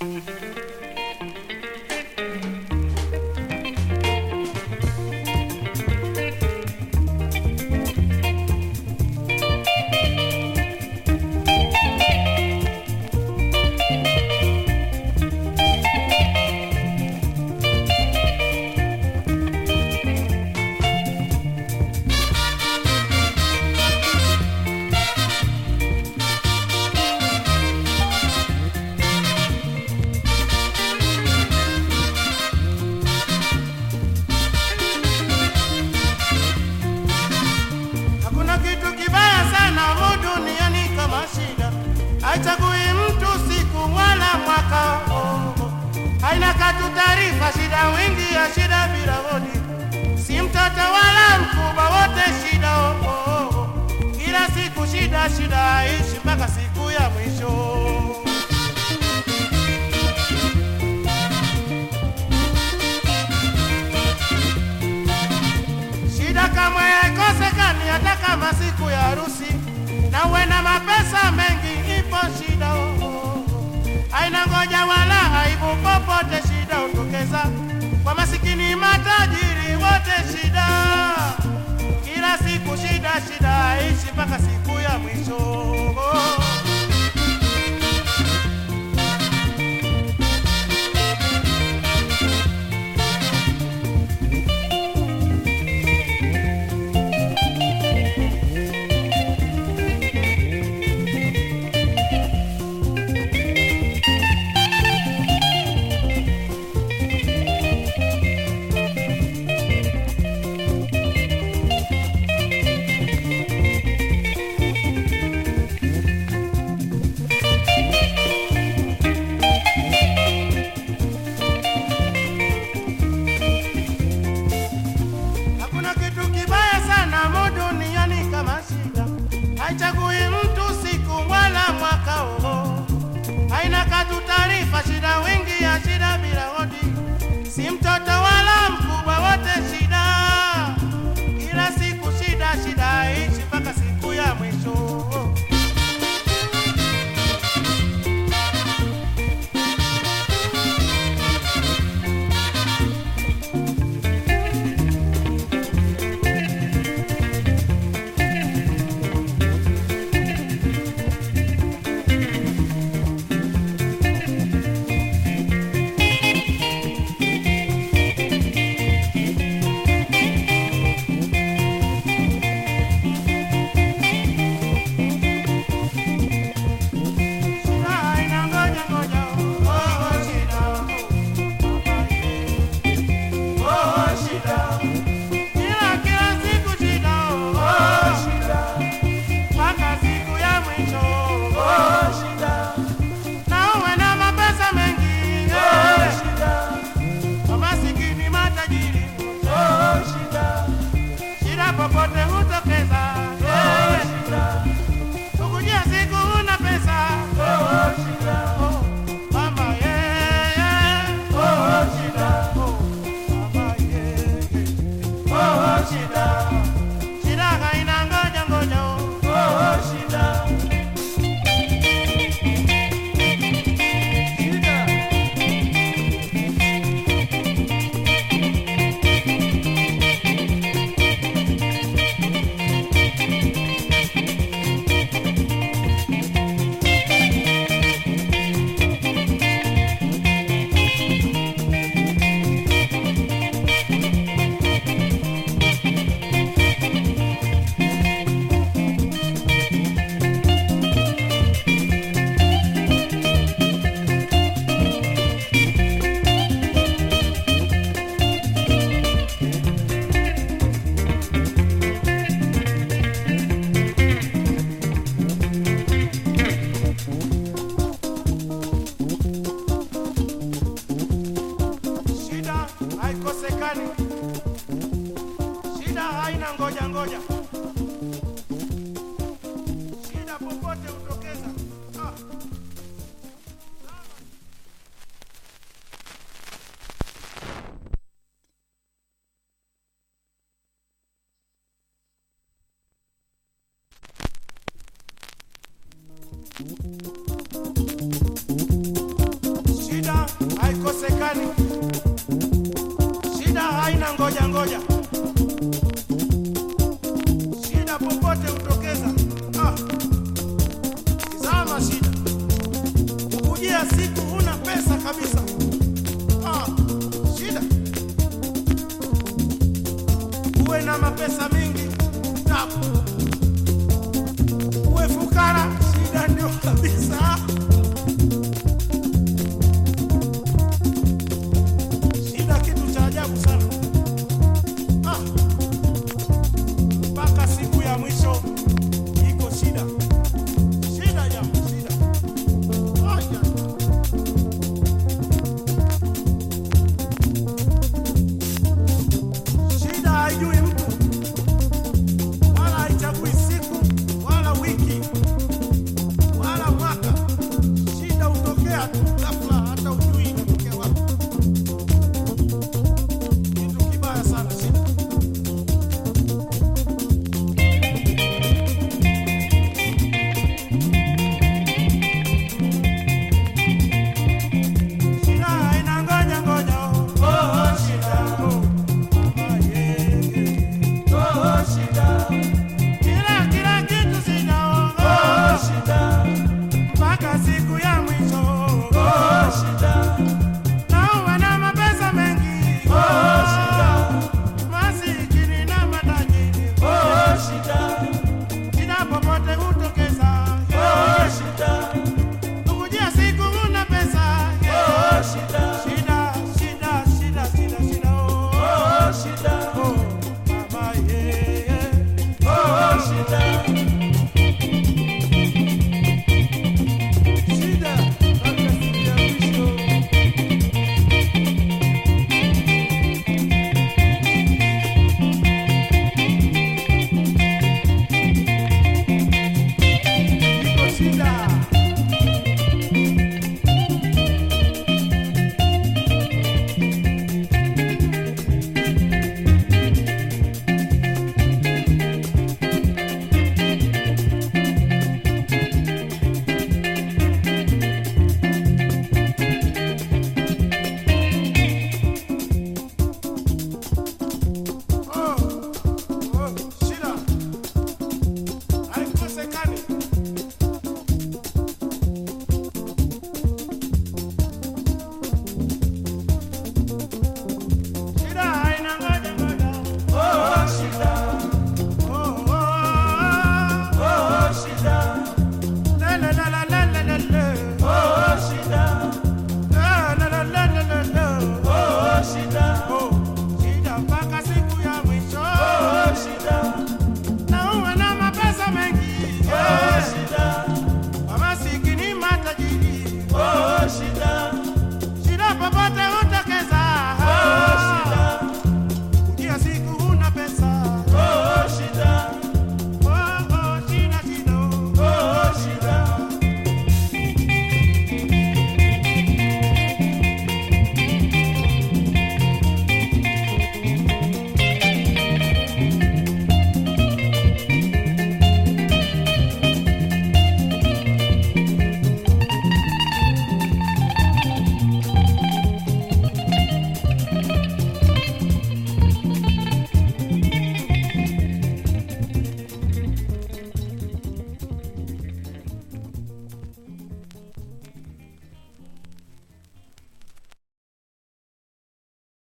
Mm-hmm. Haina shida wingi ya shida bila hodi, si mtoto wala mkubwa, wote shida. Oh, oh, oh. Kila siku shida, shida haishi mpaka siku ya mwisho. Shida kamwe haikosekani hata kama siku ya harusi, na uwe na mapesa mengi, ipo shida oh, oh, oh. Haina ngoja wala aibu, popote shida hutokeza, kwa masikini matajiri wote shida. Kila siku shida, shida ishi mpaka siku ya mwisho taarifa, shida wingi ya haikosekani, shida haina ngoja ngoja, haina ngoja ngoja, shida popote hutokeza. Ah, shida. Siku pesa kabisa. Ah. Shida. Na mapesa mengi uwe fukara, shida ndio kabisa.